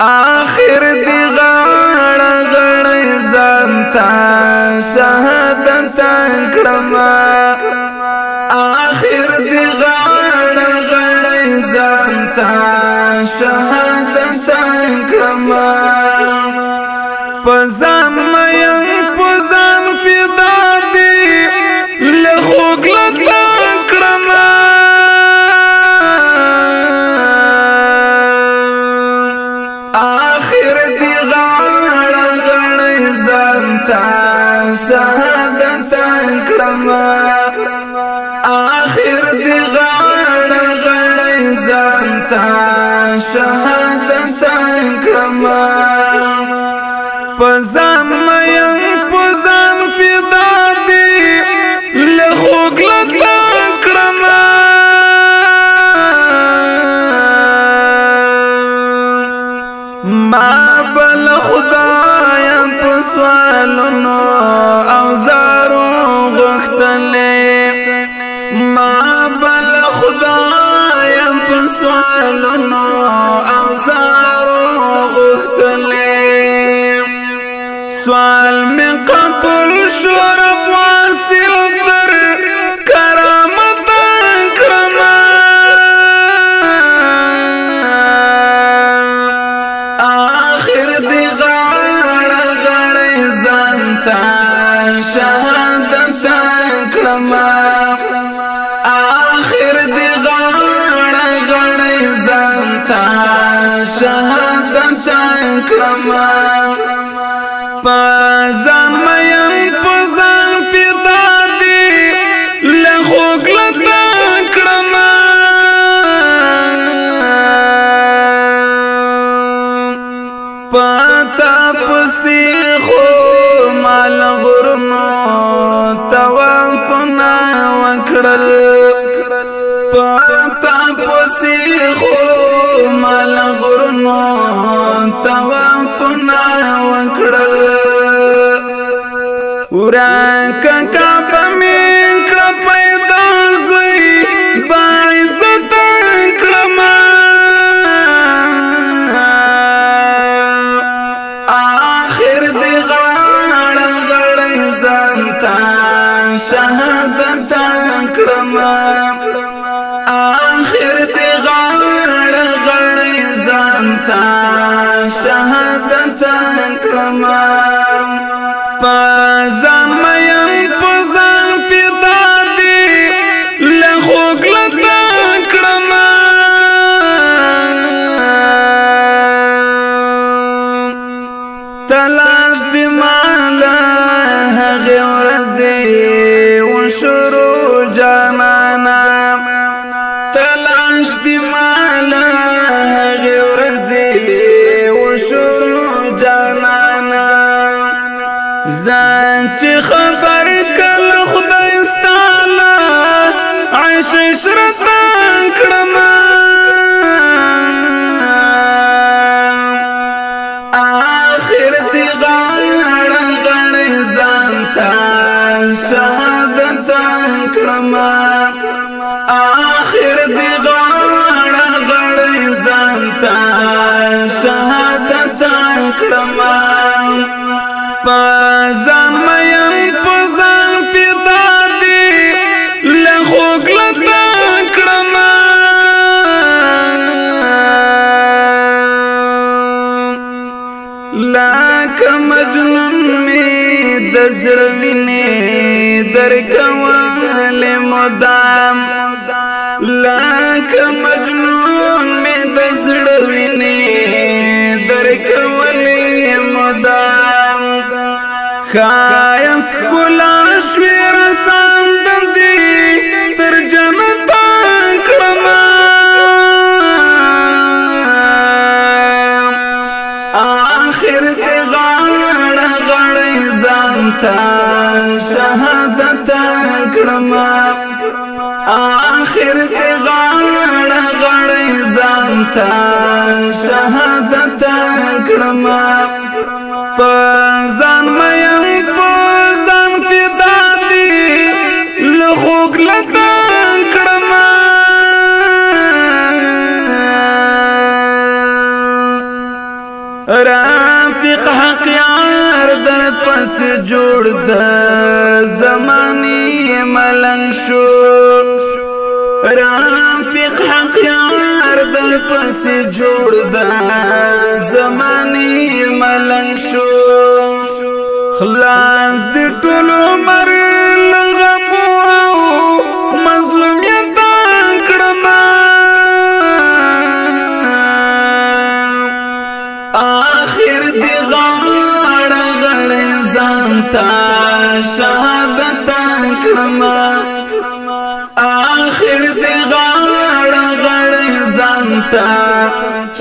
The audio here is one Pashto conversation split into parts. آخر دی غړ غړ زانتا شهادت کړما آخر دی غړ غړ زانتا شهادت کړما پزا دتا کړما اخر دی غړ غړ زانتا شهادت کړما پزان مې پزان فدا دی له خوګل ما بل خدای په سوالونو او زارو غختلې ما بل خدای په سوالونو او زارو غختلې سوال من قبل شو شهادت کلمہ آخر دی غړ غړ زانتا شهادت کلمہ پزان مې پزان پیدا دی له خوګلت کلمہ پتا پسې خو معلوم کړنو توافنا وکړل پتا پسې خو مل غرنو توافنا وکړل ورکه ځان ته شهادت کړم اخر دې غړ غړ ځان ته شهادت کړم میاش دی مالا هغه ورځي و شروع جانانا ځان چې خبر کل خدای استاله عيش عشرت کړم اخر دی غړ غړ ځان ته شهادت کړم پزان میم پزان پیدا دی لخوک لتا کرما لاک مجنون می دزرمینی درکوال مدام لاک مجنون می دزرمینی شهادت کړم آخر ته غړ غړ ځان ته شهادت کړم په ځان مې په ځان فدا دي له خوګلته رافق حق در پس جوړ د زماني ملنګ شو رافق حق یار در پس جوړ د زماني ملنګ شو خلاص د ټول عمر شهادت کړما اخر دې غړ غړ ځانتا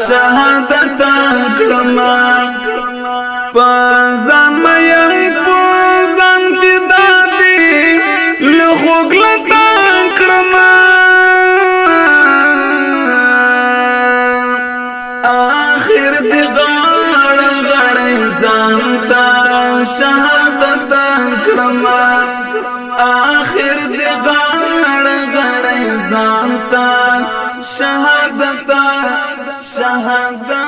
شهادت کړما پزم یې پزم فدا دې له خوګلت کړما اخر دې غړ زانتا شهادت کرما آخر دی غړ غړ زانتا شهادت شهادت